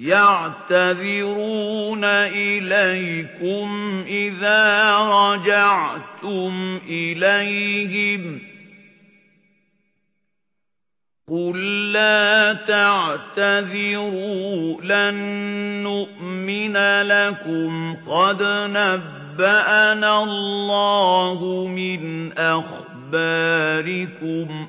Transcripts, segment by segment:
يَعْتَذِرُونَ إِلَيْكُمْ إِذَا رَجَعْتُمْ إِلَيْهِمْ. قُل لَّا تَعْتَذِرُوا لَن نُّؤْمِنَ لَكُمْ. قَدْ نَبَّأَنَا اللَّهُ مِنْ أَخْبَارِكُمْ.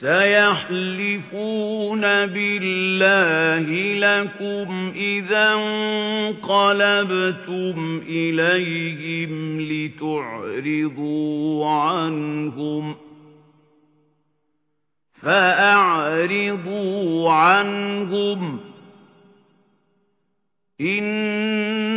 سَيَحْلِفُونَ بِاللَّهِ لَكُمْ إِذَا انقَلَبْتُمْ إِلَيْهِمْ لِتُعْرِضُوا عَنْهُمْ فَأَعْرِضُوا عَنْهُمْ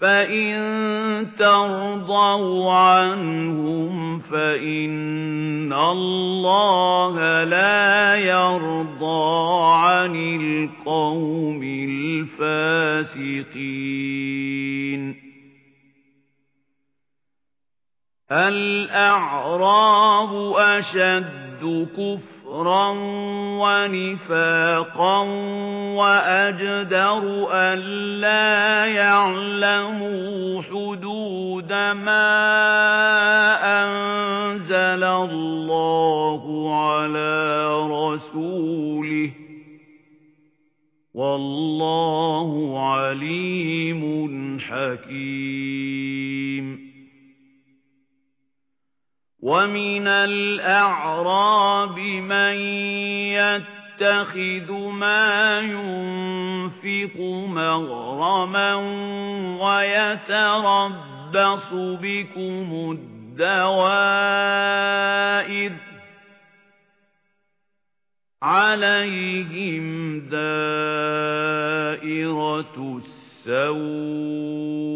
فَإِن تَرْضَوْا عَنْهُمْ فَإِنَّ اللَّهَ لَا يَرْضَى عَنِ الْقَوْمِ الْفَاسِقِينَ الْأَعْرَابُ أَشَدُّ كُفْرًا كُفْرًا وَنِفَاقًا وَأَجْدَرُ أَلَّا يَعْلَمُوا حُدُودَ مَا أَنزَلَ اللَّهُ عَلَى رَسُولِهِ وَاللَّهُ عَلِيمٌ حَكِيمٌ وَمِنَ الْأَعْرَابِ مَن يَتَّخِذُ مَا يُنفِقُ مَغْرَمًا وَيَتَرَبَّصُ بِكُمُ الدَّوَائِرَ عَلَيْهِمْ دَائِرَةُ السَّوْءِ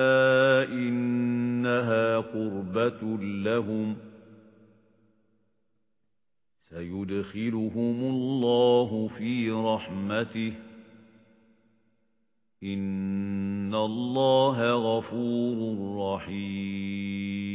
قُرْبَةٌ لَهُمْ سَيُدْخِلُهُمُ اللَّهُ فِي رَحْمَتِهِ. إِنَّ اللَّهَ غَفُورٌ رَّحِيمٌ.